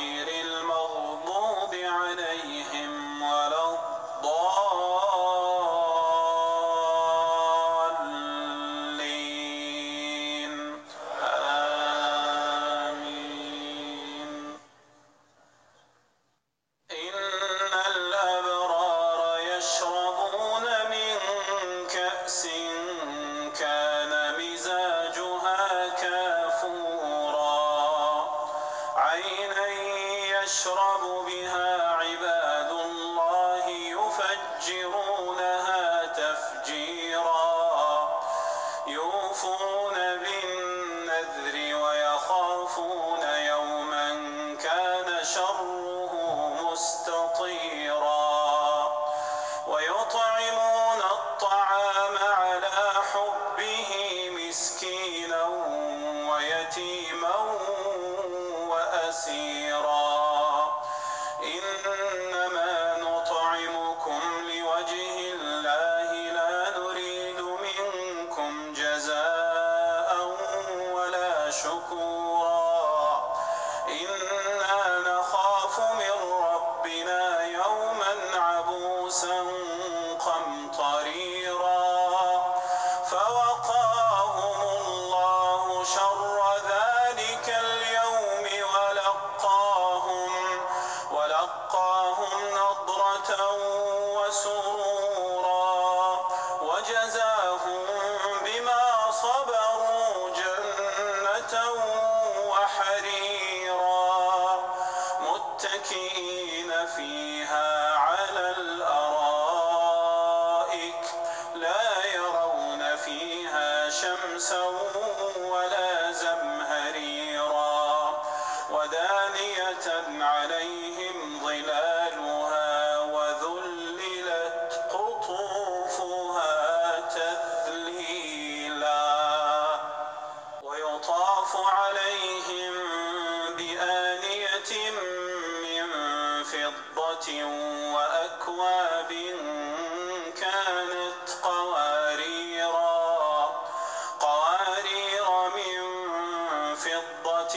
Yeah. يشرب بها عباد الله يفجرونها تفجيرا. يوفون بالنذر ويخافون يوما كان قمطريرا فوقاهم الله شر ذلك اليوم ولقاهم ولقاهم نضرة وسرورا وجزاهم بما صبروا جنة وحريرا متكئين فيها ودانية عليهم ظلالها وذللت قطوفها تذليلا ويطاف عليهم بآنية من فضة وأكواب كانت قواريرا قوارير من فضة